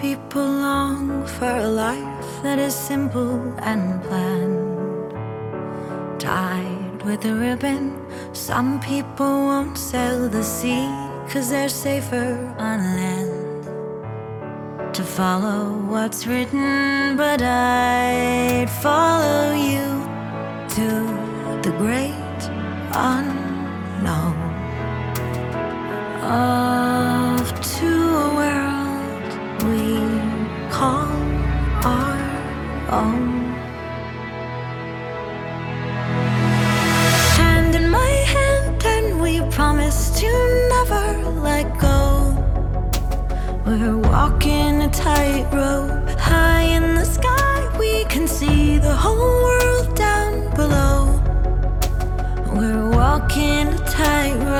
people long for a life that is simple and planned. Tied with a ribbon, some people won't sail the sea, cause they're safer on land. To follow what's written, but I'd follow you to the great unknown. We're walking a tightrope high in the sky. We can see the whole world down below. We're walking a tightrope.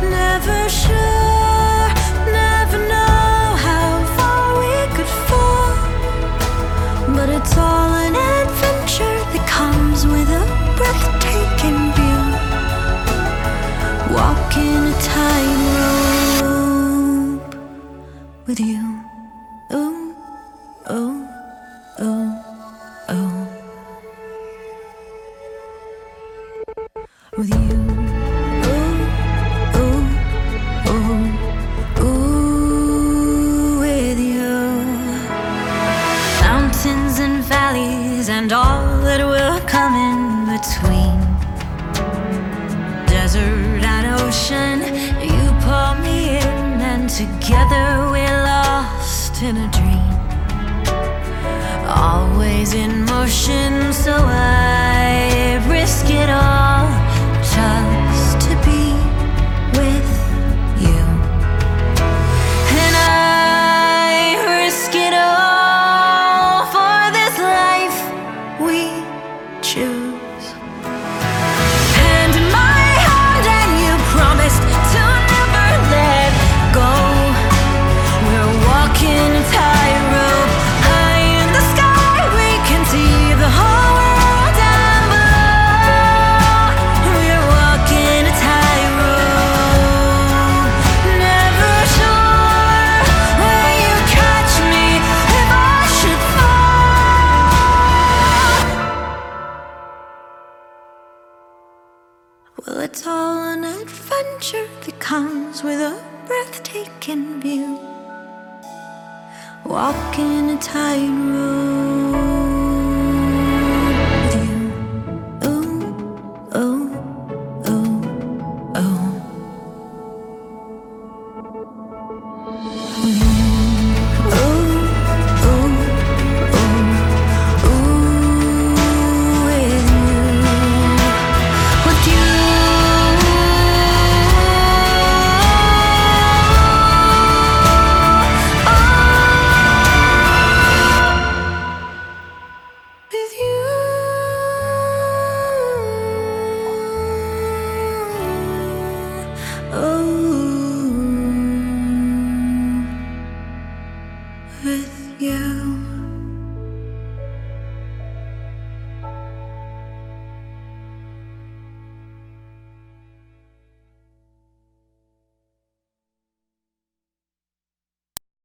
Never sure, never know how far we could fall. But it's all an adventure that comes with a breathtaking view. Walking a tightrope with you. Ooh, ooh, ooh, ooh. With you. Mountains and valleys and all that will come in between. Desert and ocean, you pull me in, and together we're in a dream. Always in motion, so I it's all an adventure that comes with a breathtaking view. Walking a tightrope with you.